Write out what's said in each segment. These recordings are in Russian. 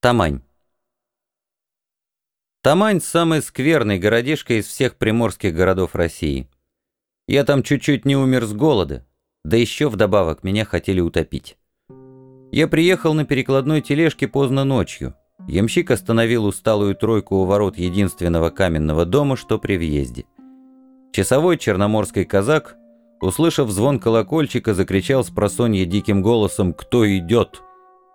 Тамань. Тамань – самый скверный городишко из всех приморских городов России. Я там чуть-чуть не умер с голода, да еще вдобавок меня хотели утопить. Я приехал на перекладной тележке поздно ночью. Ямщик остановил усталую тройку у ворот единственного каменного дома, что при въезде. Часовой черноморский казак, услышав звон колокольчика, закричал с просонья диким голосом «Кто идет?».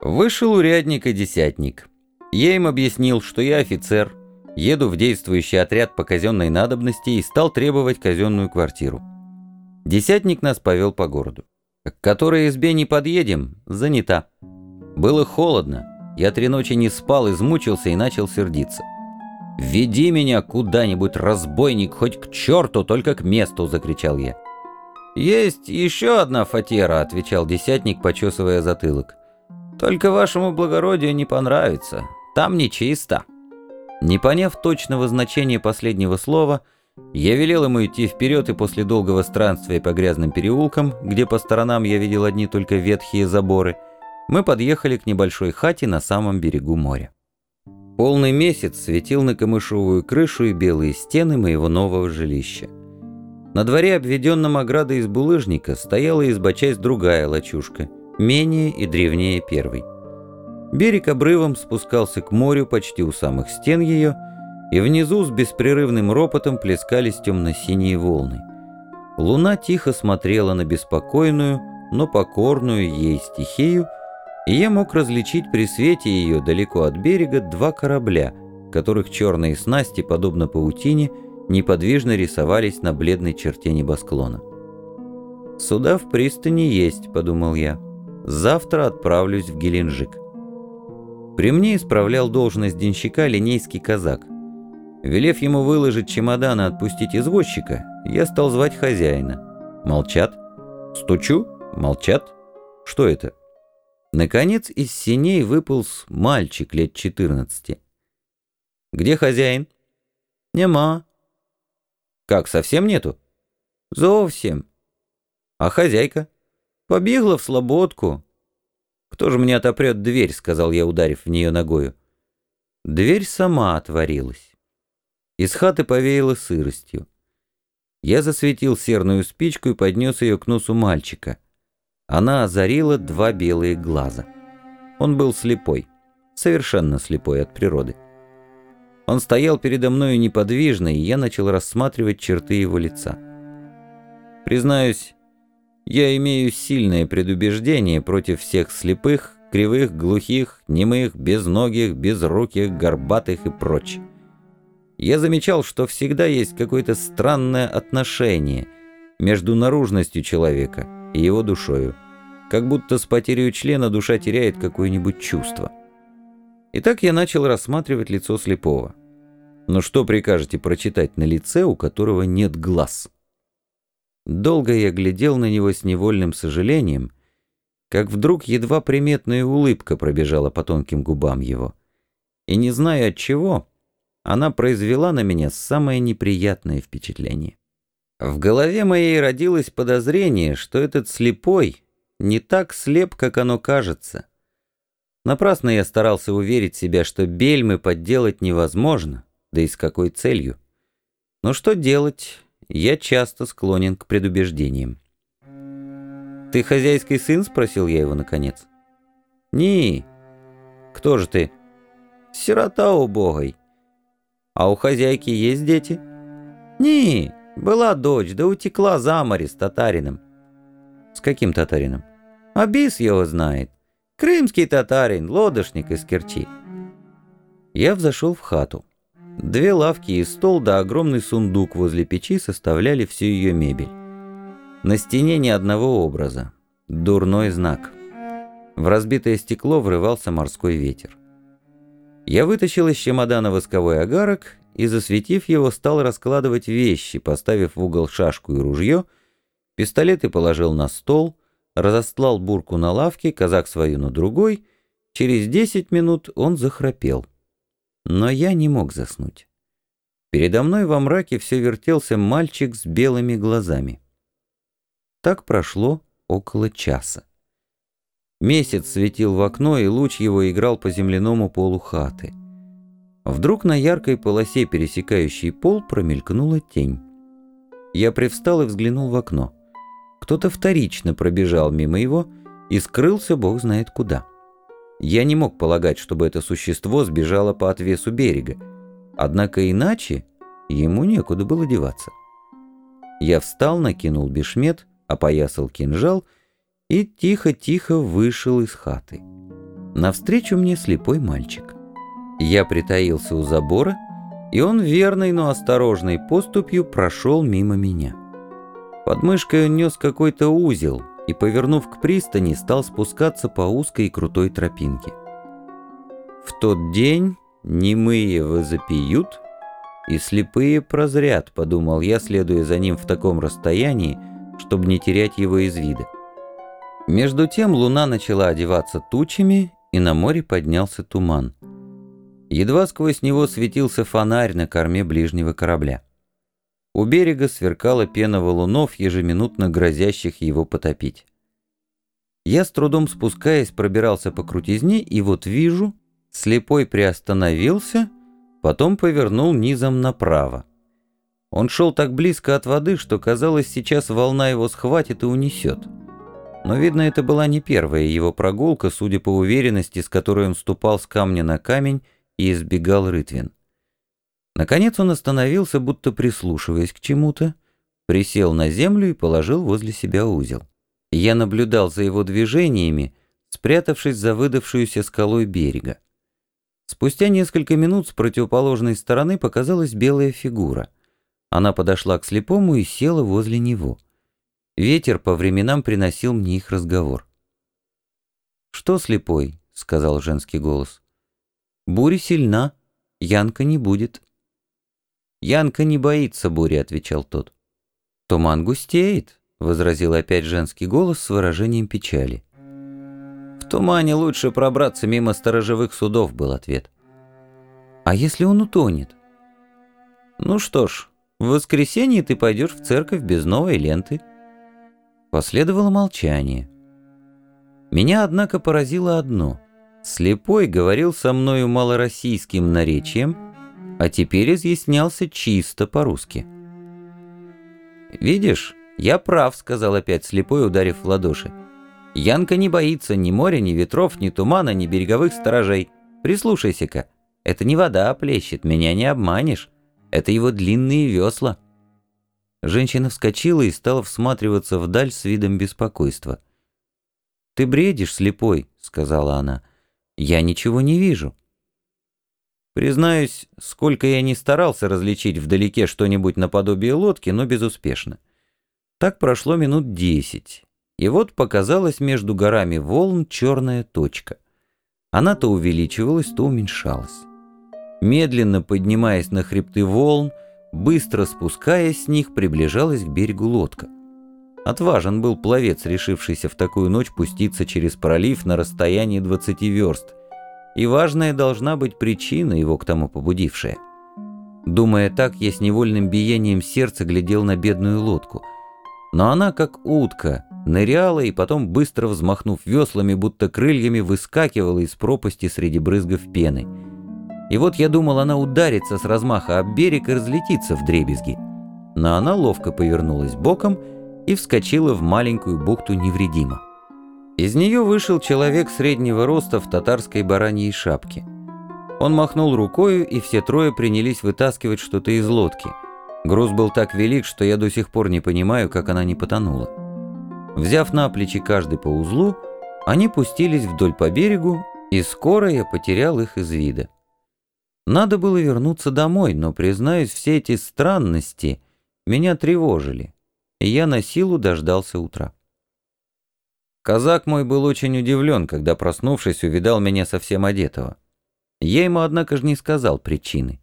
Вышел урядник и десятник. Я им объяснил, что я офицер, еду в действующий отряд по казенной надобности и стал требовать казенную квартиру. Десятник нас повел по городу. К которой избе не подъедем, занята. Было холодно, я три ночи не спал, измучился и начал сердиться. «Веди меня куда-нибудь, разбойник, хоть к черту, только к месту!» — закричал я. «Есть еще одна фатера», — отвечал десятник, почесывая затылок. Только вашему благородию не понравится. Там нечисто». Не поняв точного значения последнего слова, я велел ему идти вперед и после долгого странствия по грязным переулкам, где по сторонам я видел одни только ветхие заборы, мы подъехали к небольшой хате на самом берегу моря. Полный месяц светил на камышовую крышу и белые стены моего нового жилища. На дворе, обведенном оградой из булыжника, стояла изба другая лачушка — менее и древнее первой. Берег обрывом спускался к морю почти у самых стен ее, и внизу с беспрерывным ропотом плескались темно-синие волны. Луна тихо смотрела на беспокойную, но покорную ей стихию, и я мог различить при свете ее далеко от берега два корабля, которых черные снасти, подобно паутине, неподвижно рисовались на бледной черте небосклона. «Суда в пристани есть», — подумал я. Завтра отправлюсь в Геленджик. При мне исправлял должность денщика линейский казак. Велев ему выложить чемодан и отпустить извозчика, я стал звать хозяина. Молчат. Стучу. Молчат. Что это? Наконец из синей выполз мальчик лет 14. «Где хозяин?» «Нема». «Как, совсем нету?» «Зовсем». «А хозяйка?» Побегла в слободку. «Кто же мне отопрет дверь?» — сказал я, ударив в нее ногою. Дверь сама отворилась. Из хаты повеяло сыростью. Я засветил серную спичку и поднес ее к носу мальчика. Она озарила два белые глаза. Он был слепой, совершенно слепой от природы. Он стоял передо мною неподвижно, и я начал рассматривать черты его лица. Признаюсь, я имею сильное предубеждение против всех слепых, кривых, глухих, немых, безногих, безруких, горбатых и прочее. Я замечал, что всегда есть какое-то странное отношение между наружностью человека и его душою, как будто с потерей члена душа теряет какое-нибудь чувство. Итак, я начал рассматривать лицо слепого. Но что прикажете прочитать на лице, у которого нет глаз? Долго я глядел на него с невольным сожалением, как вдруг едва приметная улыбка пробежала по тонким губам его. И не зная от чего, она произвела на меня самое неприятное впечатление. В голове моей родилось подозрение, что этот слепой не так слеп, как оно кажется. Напрасно я старался уверить себя, что бельмы подделать невозможно, да и с какой целью. Но что делать, я часто склонен к предубеждениям. «Ты хозяйский сын?» — спросил я его наконец. «Не. Кто же ты?» «Сирота убогой». «А у хозяйки есть дети?» «Не. Была дочь, да утекла за море с татарином». «С каким татарином?» «Абис его знает. Крымский татарин, лодочник из Керчи». Я взошел в хату. Две лавки и стол да огромный сундук возле печи составляли всю ее мебель. На стене ни одного образа. Дурной знак. В разбитое стекло врывался морской ветер. Я вытащил из чемодана восковой агарок и, засветив его, стал раскладывать вещи, поставив в угол шашку и ружье, пистолеты положил на стол, разостлал бурку на лавке, казак свою на другой. Через десять минут он захрапел. Но я не мог заснуть. Передо мной во мраке все вертелся мальчик с белыми глазами. Так прошло около часа. Месяц светил в окно, и луч его играл по земляному полу хаты. Вдруг на яркой полосе, пересекающей пол, промелькнула тень. Я привстал и взглянул в окно. Кто-то вторично пробежал мимо его и скрылся бог знает куда. Я не мог полагать, чтобы это существо сбежало по отвесу берега. Однако иначе ему некуда было деваться. Я встал, накинул бешмет, опоясал кинжал и тихо-тихо вышел из хаты. Навстречу мне слепой мальчик. Я притаился у забора, и он верной, но осторожной поступью прошел мимо меня. Под мышкой он нес какой-то узел и, повернув к пристани, стал спускаться по узкой и крутой тропинке. В тот день немые возопьют, и слепые прозрят, подумал я, следуя за ним в таком расстоянии, чтобы не терять его из вида. Между тем луна начала одеваться тучами, и на море поднялся туман. Едва сквозь него светился фонарь на корме ближнего корабля. У берега сверкала пена валунов, ежеминутно грозящих его потопить. Я с трудом спускаясь пробирался по крутизне, и вот вижу, слепой приостановился, потом повернул низом направо. Он шел так близко от воды, что казалось, сейчас волна его схватит и унесет. Но, видно, это была не первая его прогулка, судя по уверенности, с которой он ступал с камня на камень и избегал рытвин. Наконец он остановился, будто прислушиваясь к чему-то, присел на землю и положил возле себя узел. Я наблюдал за его движениями, спрятавшись за выдавшуюся скалой берега. Спустя несколько минут с противоположной стороны показалась белая фигура. Она подошла к слепому и села возле него. Ветер по временам приносил мне их разговор. «Что, слепой?» — сказал женский голос. «Буря сильна, Янка не будет». «Янка не боится бури», — отвечал тот. «Туман густеет», — возразил опять женский голос с выражением печали. «В тумане лучше пробраться мимо сторожевых судов», — был ответ. «А если он утонет?» «Ну что ж, в воскресенье ты пойдешь в церковь без новой ленты». Последовало молчание. Меня, однако, поразило одно. Слепой говорил со мною малороссийским наречием — а теперь изъяснялся чисто по-русски. «Видишь, я прав», — сказал опять слепой, ударив в ладоши. «Янка не боится ни моря, ни ветров, ни тумана, ни береговых сторожей. Прислушайся-ка, это не вода плещет, меня не обманешь. Это его длинные весла». Женщина вскочила и стала всматриваться вдаль с видом беспокойства. «Ты бредишь, слепой», — сказала она. «Я ничего не вижу». Признаюсь, сколько я не старался различить вдалеке что-нибудь наподобие лодки, но безуспешно. Так прошло минут десять, и вот показалась между горами волн черная точка. Она то увеличивалась, то уменьшалась. Медленно поднимаясь на хребты волн, быстро спускаясь с них, приближалась к берегу лодка. Отважен был пловец, решившийся в такую ночь пуститься через пролив на расстоянии 20 верст – и важная должна быть причина его к тому побудившая. Думая так, я с невольным биением сердца глядел на бедную лодку. Но она, как утка, ныряла и потом, быстро взмахнув веслами, будто крыльями, выскакивала из пропасти среди брызгов пены. И вот я думал, она ударится с размаха об берег и разлетится в дребезги. Но она ловко повернулась боком и вскочила в маленькую бухту невредимо. Из нее вышел человек среднего роста в татарской бараньей шапке. Он махнул рукою, и все трое принялись вытаскивать что-то из лодки. Груз был так велик, что я до сих пор не понимаю, как она не потонула. Взяв на плечи каждый по узлу, они пустились вдоль по берегу, и скоро я потерял их из вида. Надо было вернуться домой, но, признаюсь, все эти странности меня тревожили, и я на силу дождался утра. Казак мой был очень удивлен, когда, проснувшись, увидал меня совсем одетого. Я ему, однако же, не сказал причины.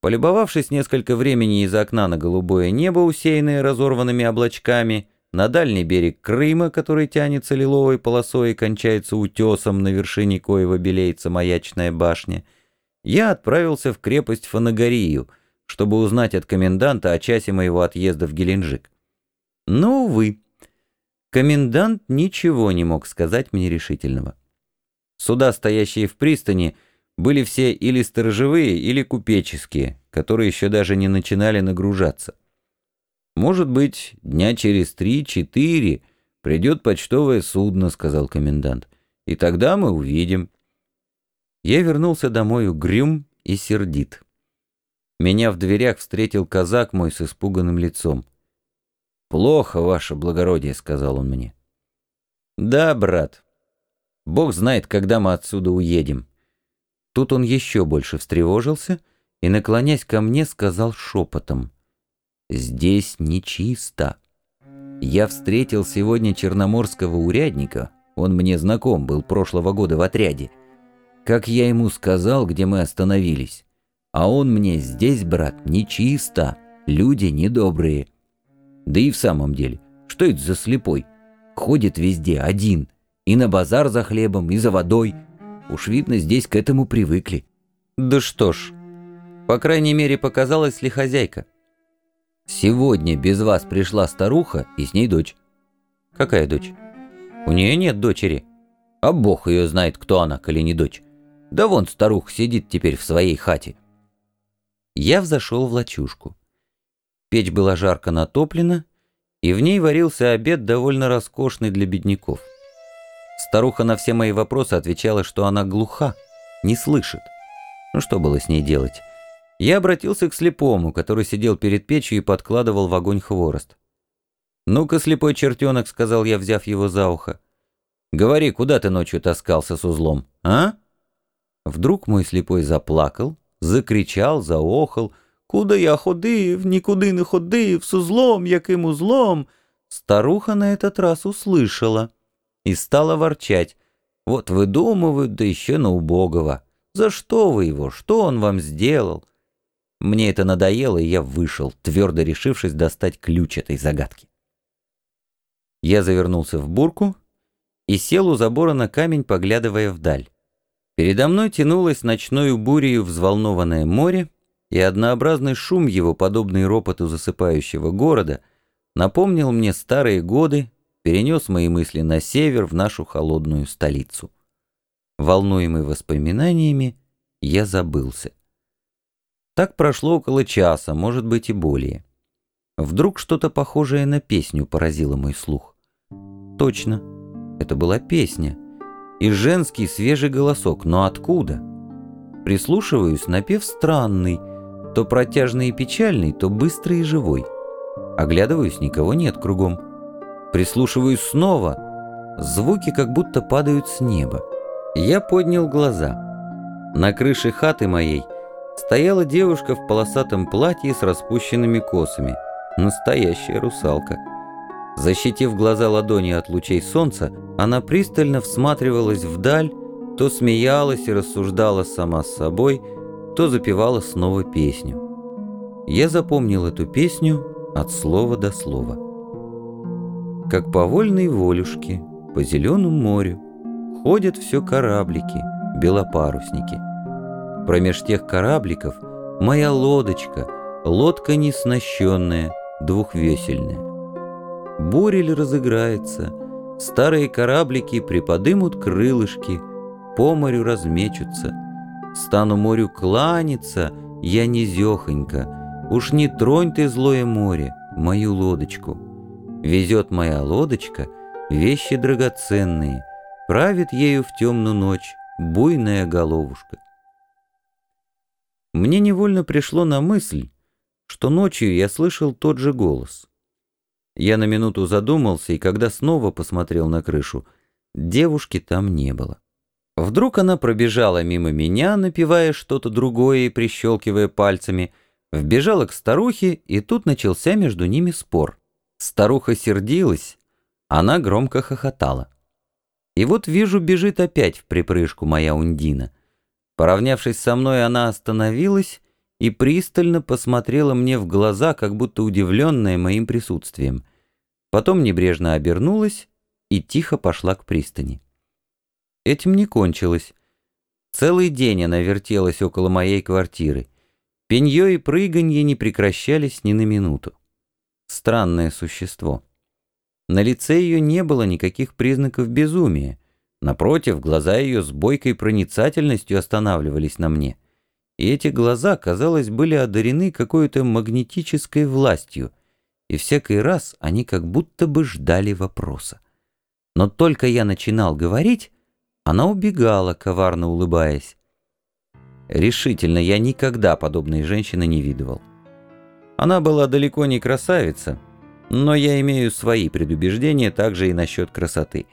Полюбовавшись несколько времени из окна на голубое небо, усеянное разорванными облачками, на дальний берег Крыма, который тянется лиловой полосой и кончается утесом, на вершине коего белеется маячная башня, я отправился в крепость Фанагорию, чтобы узнать от коменданта о часе моего отъезда в Геленджик. Но, увы, Комендант ничего не мог сказать мне решительного. Суда, стоящие в пристани, были все или сторожевые, или купеческие, которые еще даже не начинали нагружаться. «Может быть, дня через три-четыре придет почтовое судно», — сказал комендант, — «и тогда мы увидим». Я вернулся домой угрюм и сердит. Меня в дверях встретил казак мой с испуганным лицом. «Плохо, ваше благородие», — сказал он мне. «Да, брат. Бог знает, когда мы отсюда уедем». Тут он еще больше встревожился и, наклонясь ко мне, сказал шепотом. «Здесь нечисто. Я встретил сегодня черноморского урядника, он мне знаком, был прошлого года в отряде. Как я ему сказал, где мы остановились, а он мне здесь, брат, нечисто, люди недобрые». Да и в самом деле, что это за слепой? Ходит везде один, и на базар за хлебом, и за водой. Уж видно, здесь к этому привыкли. Да что ж, по крайней мере, показалась ли хозяйка? Сегодня без вас пришла старуха и с ней дочь. Какая дочь? У нее нет дочери. А бог ее знает, кто она, коли не дочь. Да вон старуха сидит теперь в своей хате. Я взошел в лачушку. Печь была жарко натоплена, и в ней варился обед довольно роскошный для бедняков. Старуха на все мои вопросы отвечала, что она глуха, не слышит. Ну что было с ней делать? Я обратился к слепому, который сидел перед печью и подкладывал в огонь хворост. «Ну-ка, слепой чертенок», — сказал я, взяв его за ухо. «Говори, куда ты ночью таскался с узлом, а?» Вдруг мой слепой заплакал, закричал, заохал — Куди я ходив, нікуди не ходив, с узлом, яким узлом. Старуха на этот раз услышала и стала ворчать. Вот выдумывают, да еще на убогого. За что вы его? Что он вам сделал? Мне это надоело, и я вышел, твердо решившись достать ключ этой загадки. Я завернулся в бурку и сел у забора на камень, поглядывая вдаль. Передо мной тянулось ночной бурею взволнованное море, и однообразный шум его, подобный ропоту засыпающего города, напомнил мне старые годы, перенес мои мысли на север, в нашу холодную столицу. Волнуемый воспоминаниями, я забылся. Так прошло около часа, может быть и более. Вдруг что-то похожее на песню поразило мой слух. Точно, это была песня. И женский свежий голосок, но откуда? Прислушиваюсь, напев странный — то протяжный и печальный, то быстрый и живой. Оглядываюсь, никого нет кругом. Прислушиваюсь снова. Звуки как будто падают с неба. Я поднял глаза. На крыше хаты моей стояла девушка в полосатом платье с распущенными косами. Настоящая русалка. Защитив глаза ладонью от лучей солнца, она пристально всматривалась вдаль, то смеялась и рассуждала сама с собой, то запевала снова песню. Я запомнил эту песню от слова до слова. Как по вольной волюшке, по зеленому морю, ходят все кораблики, белопарусники. Промеж тех корабликов моя лодочка, лодка неснащенная, двухвесельная. Бурель разыграется, старые кораблики приподымут крылышки, по морю размечутся — Стану морю кланяться, я низехонько. Уж не тронь ты, злое море, мою лодочку. Везет моя лодочка вещи драгоценные, Правит ею в темную ночь буйная головушка. Мне невольно пришло на мысль, что ночью я слышал тот же голос. Я на минуту задумался, и когда снова посмотрел на крышу, девушки там не было. Вдруг она пробежала мимо меня, напевая что-то другое и прищелкивая пальцами, вбежала к старухе, и тут начался между ними спор. Старуха сердилась, она громко хохотала. И вот вижу, бежит опять в припрыжку моя Ундина. Поравнявшись со мной, она остановилась и пристально посмотрела мне в глаза, как будто удивленная моим присутствием. Потом небрежно обернулась и тихо пошла к пристани. Этим не кончилось. Целый день она вертелась около моей квартиры. Пенье и прыганье не прекращались ни на минуту. Странное существо. На лице ее не было никаких признаков безумия. Напротив, глаза ее с бойкой проницательностью останавливались на мне. И эти глаза, казалось, были одарены какой-то магнетической властью, и всякий раз они как будто бы ждали вопроса. Но только я начинал говорить, она убегала, коварно улыбаясь. Решительно, я никогда подобной женщины не видывал. Она была далеко не красавица, но я имею свои предубеждения также и насчет красоты.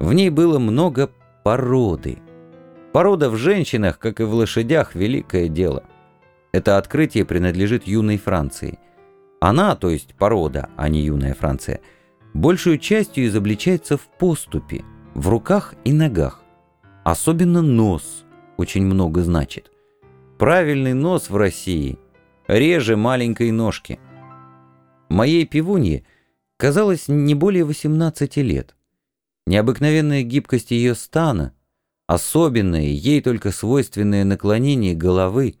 В ней было много породы. Порода в женщинах, как и в лошадях, великое дело. Это открытие принадлежит юной Франции. Она, то есть порода, а не юная Франция, большую частью изобличается в поступе, в руках и ногах. Особенно нос очень много значит. Правильный нос в России реже маленькой ножки. Моей пивунье казалось не более 18 лет. Необыкновенная гибкость ее стана, особенное, ей только свойственное наклонение головы,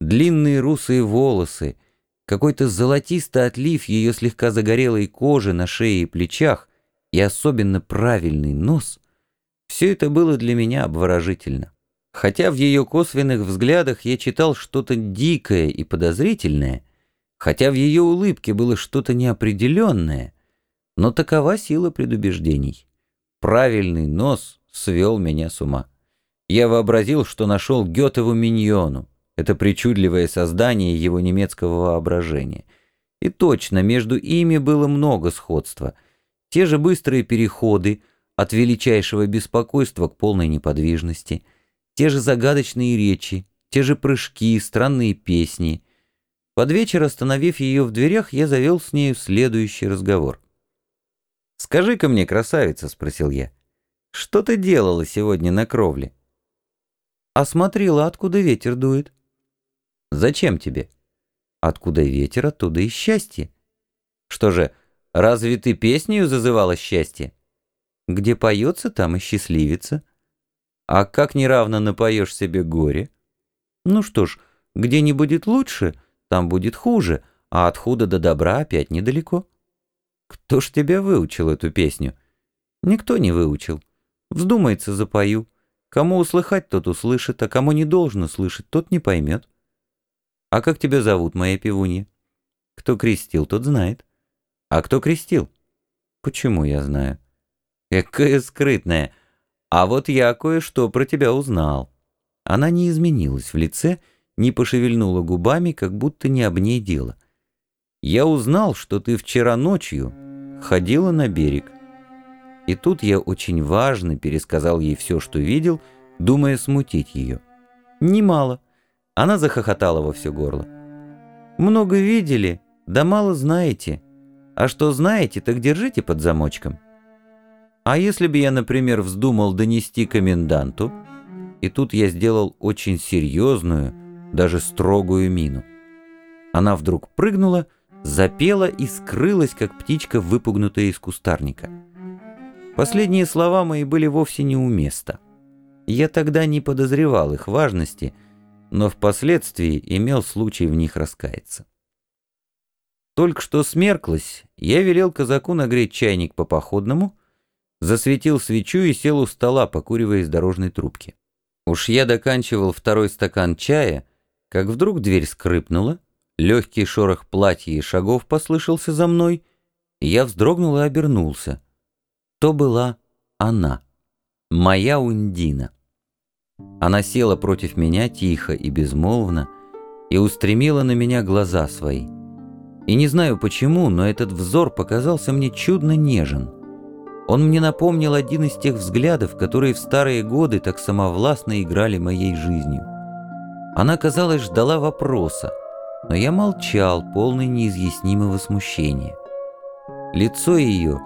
длинные русые волосы, какой-то золотистый отлив ее слегка загорелой кожи на шее и плечах и особенно правильный нос — все это было для меня обворожительно. Хотя в ее косвенных взглядах я читал что-то дикое и подозрительное, хотя в ее улыбке было что-то неопределенное, но такова сила предубеждений. Правильный нос свел меня с ума. Я вообразил, что нашел Гетову миньону, это причудливое создание его немецкого воображения. И точно, между ими было много сходства. Те же быстрые переходы от величайшего беспокойства к полной неподвижности, те же загадочные речи, те же прыжки, странные песни — под вечер, остановив ее в дверях, я завел с нею следующий разговор. «Скажи-ка мне, красавица», — спросил я, — «что ты делала сегодня на кровле?» «Осмотрела, откуда ветер дует». «Зачем тебе?» «Откуда ветер, оттуда и счастье». «Что же, разве ты песнею зазывала счастье?» «Где поется, там и счастливица». «А как неравно напоешь себе горе?» «Ну что ж, где не будет лучше...» там будет хуже, а от худа до добра опять недалеко. Кто ж тебя выучил эту песню? Никто не выучил. Вздумается, запою. Кому услыхать, тот услышит, а кому не должно слышать, тот не поймет. А как тебя зовут, моя пивунья? Кто крестил, тот знает. А кто крестил? Почему я знаю? Какая скрытная. А вот я кое-что про тебя узнал. Она не изменилась в лице, не пошевельнула губами, как будто не об ней дело. «Я узнал, что ты вчера ночью ходила на берег». И тут я очень важно пересказал ей все, что видел, думая смутить ее. «Немало». Она захохотала во все горло. «Много видели, да мало знаете. А что знаете, так держите под замочком». «А если бы я, например, вздумал донести коменданту?» И тут я сделал очень серьезную, даже строгую мину. Она вдруг прыгнула, запела и скрылась, как птичка, выпугнутая из кустарника. Последние слова мои были вовсе не у места. Я тогда не подозревал их важности, но впоследствии имел случай в них раскаяться. Только что смерклось, я велел казаку нагреть чайник по походному, засветил свечу и сел у стола, покуривая из дорожной трубки. Уж я доканчивал второй стакан чая, как вдруг дверь скрипнула, легкий шорох платья и шагов послышался за мной, и я вздрогнул и обернулся. То была она, моя Ундина. Она села против меня тихо и безмолвно и устремила на меня глаза свои. И не знаю почему, но этот взор показался мне чудно нежен. Он мне напомнил один из тех взглядов, которые в старые годы так самовластно играли моей жизнью. Она, казалось, ждала вопроса, но я молчал, полный неизъяснимого смущения. Лицо ее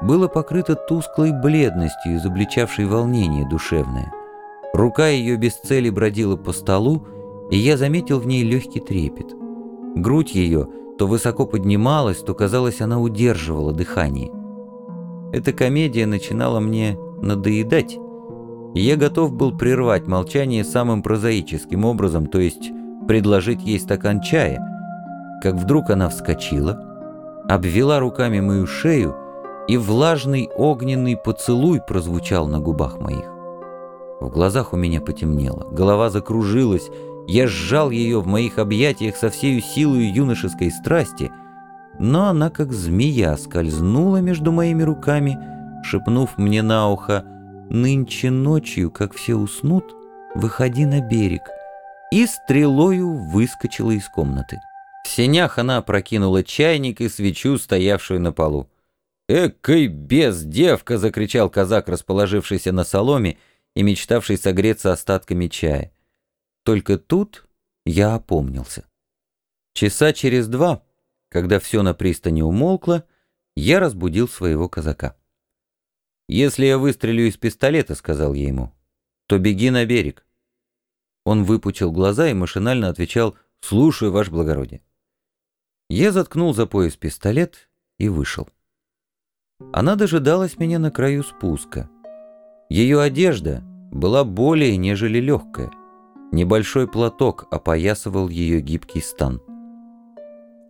было покрыто тусклой бледностью, изобличавшей волнение душевное. Рука ее без цели бродила по столу, и я заметил в ней легкий трепет. Грудь ее то высоко поднималась, то, казалось, она удерживала дыхание. Эта комедия начинала мне надоедать, и я готов был прервать молчание самым прозаическим образом, то есть предложить ей стакан чая, как вдруг она вскочила, обвела руками мою шею и влажный огненный поцелуй прозвучал на губах моих. В глазах у меня потемнело, голова закружилась, я сжал ее в моих объятиях со всей силой юношеской страсти, но она, как змея, скользнула между моими руками, шепнув мне на ухо «Нынче ночью, как все уснут, выходи на берег», и стрелою выскочила из комнаты. В сенях она опрокинула чайник и свечу, стоявшую на полу. «Экой без девка!» — закричал казак, расположившийся на соломе и мечтавший согреться остатками чая. Только тут я опомнился. Часа через два, когда все на пристани умолкло, я разбудил своего казака. «Если я выстрелю из пистолета», — сказал я ему, — «то беги на берег». Он выпучил глаза и машинально отвечал «Слушаю, ваше благородие». Я заткнул за пояс пистолет и вышел. Она дожидалась меня на краю спуска. Ее одежда была более нежели легкая. Небольшой платок опоясывал ее гибкий стан.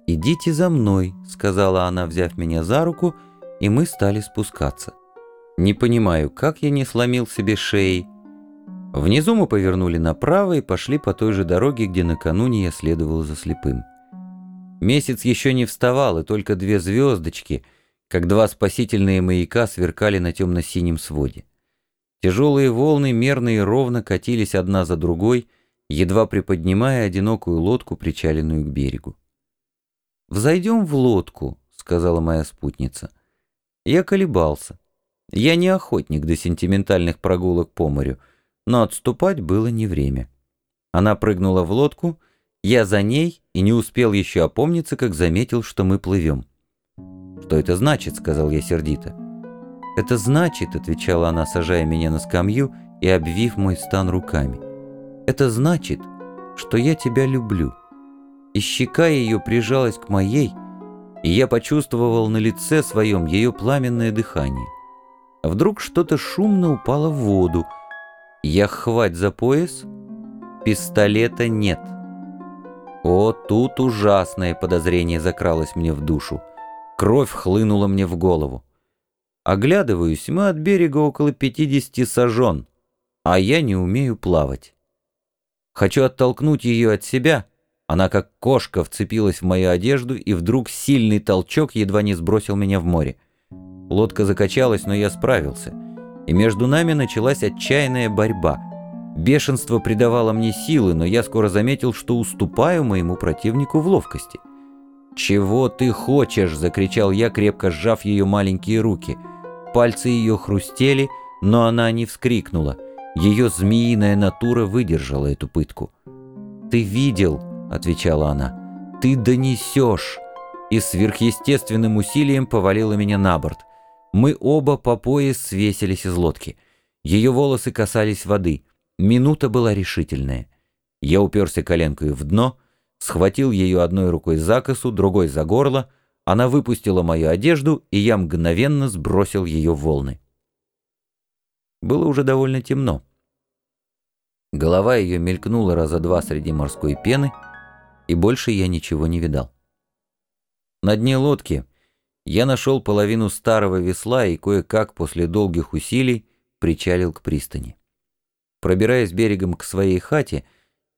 «Идите за мной», — сказала она, взяв меня за руку, и мы стали спускаться. Не понимаю, как я не сломил себе шеи. Внизу мы повернули направо и пошли по той же дороге, где накануне я следовал за слепым. Месяц еще не вставал, и только две звездочки, как два спасительные маяка, сверкали на темно-синем своде. Тяжелые волны мерно и ровно катились одна за другой, едва приподнимая одинокую лодку, причаленную к берегу. «Взойдем в лодку», — сказала моя спутница. Я колебался. Я не охотник до сентиментальных прогулок по морю, но отступать было не время. Она прыгнула в лодку, я за ней и не успел еще опомниться, как заметил, что мы плывем. «Что это значит?» — сказал я сердито. «Это значит», — отвечала она, сажая меня на скамью и обвив мой стан руками. «Это значит, что я тебя люблю». И щека ее прижалась к моей, и я почувствовал на лице своем ее пламенное дыхание. Вдруг что-то шумно упало в воду. Я хвать за пояс, пистолета нет. О, тут ужасное подозрение закралось мне в душу. Кровь хлынула мне в голову. Оглядываюсь, мы от берега около 50 сажен, а я не умею плавать. Хочу оттолкнуть ее от себя. Она как кошка вцепилась в мою одежду, и вдруг сильный толчок едва не сбросил меня в море. Лодка закачалась, но я справился. И между нами началась отчаянная борьба. Бешенство придавало мне силы, но я скоро заметил, что уступаю моему противнику в ловкости. «Чего ты хочешь?» — закричал я, крепко сжав ее маленькие руки — Пальцы ее хрустели, но она не вскрикнула. Ее змеиная натура выдержала эту пытку. «Ты видел», — отвечала она, — «ты донесешь». И сверхъестественным усилием повалила меня на борт. Мы оба по пояс свесились из лодки. Ее волосы касались воды. Минута была решительная. Я уперся коленкой в дно, схватил ее одной рукой за косу, другой за горло — она выпустила мою одежду, и я мгновенно сбросил ее в волны. Было уже довольно темно. Голова ее мелькнула раза два среди морской пены, и больше я ничего не видал. На дне лодки я нашел половину старого весла и кое-как после долгих усилий причалил к пристани. Пробираясь берегом к своей хате,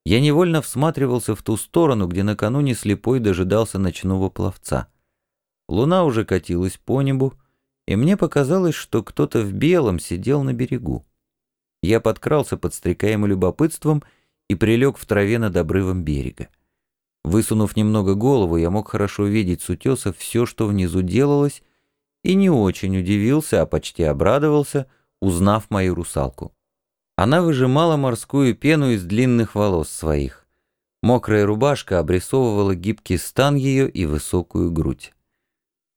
я невольно всматривался в ту сторону, где накануне слепой дожидался ночного пловца — Луна уже катилась по небу, и мне показалось, что кто-то в белом сидел на берегу. Я подкрался подстрекаемым любопытством и прилег в траве над обрывом берега. Высунув немного голову, я мог хорошо видеть с утеса все, что внизу делалось, и не очень удивился, а почти обрадовался, узнав мою русалку. Она выжимала морскую пену из длинных волос своих. Мокрая рубашка обрисовывала гибкий стан ее и высокую грудь.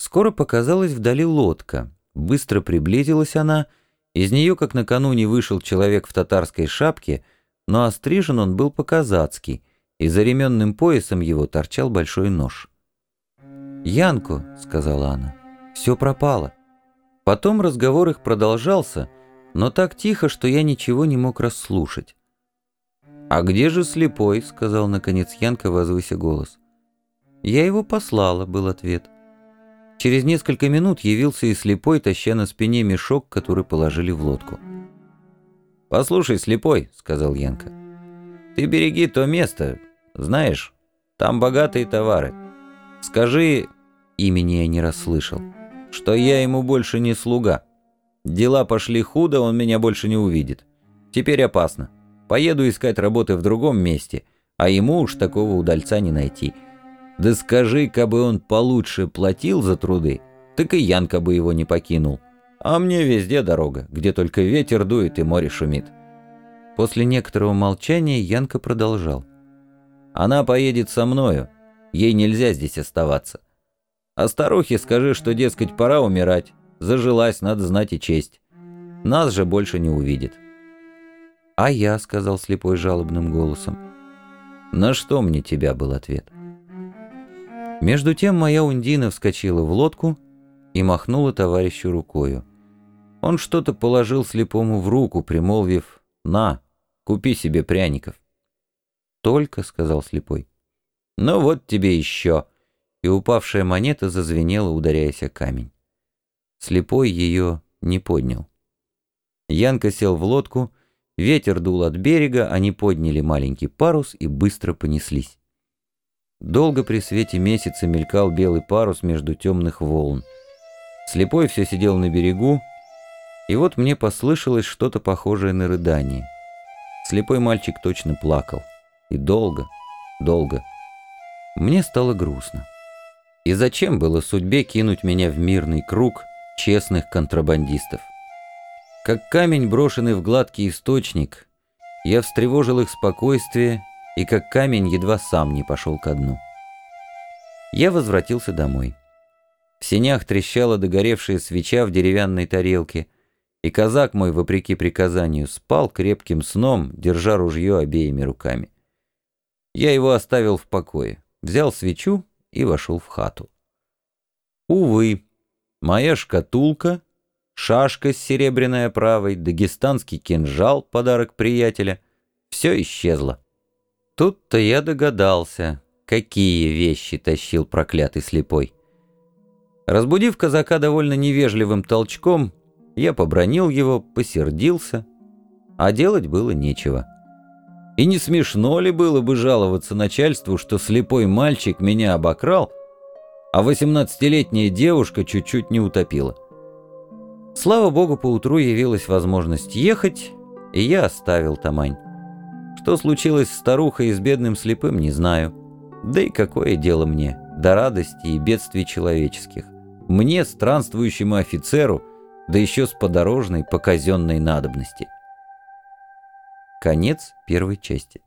Скоро показалась вдали лодка. Быстро приблизилась она. Из нее, как накануне, вышел человек в татарской шапке, но острижен он был по-казацки, и за ременным поясом его торчал большой нож. «Янко», — сказала она, — «все пропало». Потом разговор их продолжался, но так тихо, что я ничего не мог расслушать. «А где же слепой?» — сказал, наконец, Янка, возвыся голос. «Я его послала», — был ответ. Через несколько минут явился и слепой, таща на спине мешок, который положили в лодку. «Послушай, слепой», — сказал Янка, — «ты береги то место, знаешь, там богатые товары. Скажи, имени я не расслышал, что я ему больше не слуга. Дела пошли худо, он меня больше не увидит. Теперь опасно. Поеду искать работы в другом месте, а ему уж такого удальца не найти». Да скажи, кабы он получше платил за труды, так и Янка бы его не покинул. А мне везде дорога, где только ветер дует и море шумит. После некоторого молчания Янка продолжал. Она поедет со мною, ей нельзя здесь оставаться. А старухе скажи, что, дескать, пора умирать, зажилась, надо знать и честь. Нас же больше не увидит. «А я», — сказал слепой жалобным голосом. «На что мне тебя?» — был ответ. — между тем моя Ундина вскочила в лодку и махнула товарищу рукою. Он что-то положил слепому в руку, примолвив «На, купи себе пряников». «Только», — сказал слепой. «Ну вот тебе еще». И упавшая монета зазвенела, ударяясь о камень. Слепой ее не поднял. Янка сел в лодку, ветер дул от берега, они подняли маленький парус и быстро понеслись. Долго при свете месяца мелькал белый парус между темных волн. Слепой все сидел на берегу, и вот мне послышалось что-то похожее на рыдание. Слепой мальчик точно плакал. И долго, долго. Мне стало грустно. И зачем было судьбе кинуть меня в мирный круг честных контрабандистов? Как камень, брошенный в гладкий источник, я встревожил их спокойствие и как камень едва сам не пошел ко дну. Я возвратился домой. В сенях трещала догоревшая свеча в деревянной тарелке, и казак мой, вопреки приказанию, спал крепким сном, держа ружье обеими руками. Я его оставил в покое, взял свечу и вошел в хату. Увы, моя шкатулка, шашка с серебряной оправой, дагестанский кинжал, подарок приятеля — все исчезло. Тут-то я догадался, какие вещи тащил проклятый слепой. Разбудив казака довольно невежливым толчком, я побронил его, посердился, а делать было нечего. И не смешно ли было бы жаловаться начальству, что слепой мальчик меня обокрал, а восемнадцатилетняя девушка чуть-чуть не утопила? Слава богу, поутру явилась возможность ехать, и я оставил Тамань. Что случилось с старухой и с бедным слепым, не знаю. Да и какое дело мне, до радости и бедствий человеческих. Мне, странствующему офицеру, да еще с подорожной по казенной надобности. Конец первой части.